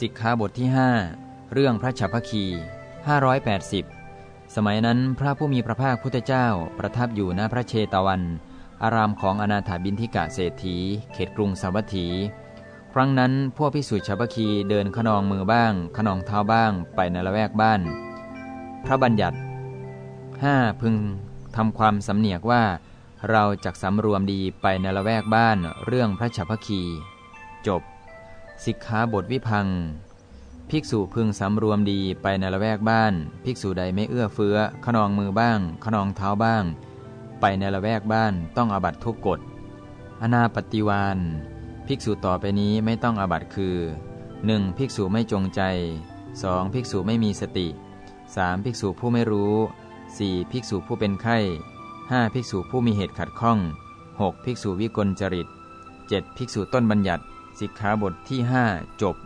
สิกขาบทที่ 5 เรื่องพระฉัพพคี 580 สมัยนั้นพระผู้มีพระภาคพุทธเจ้าประทับอยู่ณพระเชตวัน อารามของอนาถาบินทิกะเศรษฐี เขตกรุงสาวัตถี ครั้งนั้นพวกพิสุฉัพพคีเดินขนองมือบ้าง ขนองเท้าบ้างไปในละแวกบ้าน พระบัญญัติ 5. พึงทำความสำเนียกว่า เราจักสำรวมดีไปในละแวกบ้านเรื่องพระฉัพพคี จบ สิกขาบทวิพัง ภิกษุพึงสำรวมดีไปในละแวกบ้าน ภิกษุใดไม่เอื้อเฟื้อ ขนองมือบ้าง ขนองเท้าบ้าง ไปในละแวกบ้านต้องอาบัตทุกกฎ อนาปฏิวานภิกษุต่อไปนี้ไม่ต้องอาบัตคือ 1. ภิกษุไม่จงใจ 2. ภิกษุไม่มีสติ 3. ภิกษุผู้ไม่รู้ 4. ภิกษุผู้เป็นไข้ 5. ภิกษุผู้มีเหตุขัดข้อง 6. ภิกษุวิกลจริต 7. ภิกษุต้นบัญญัติ สิกขาบทที่ 5 จบ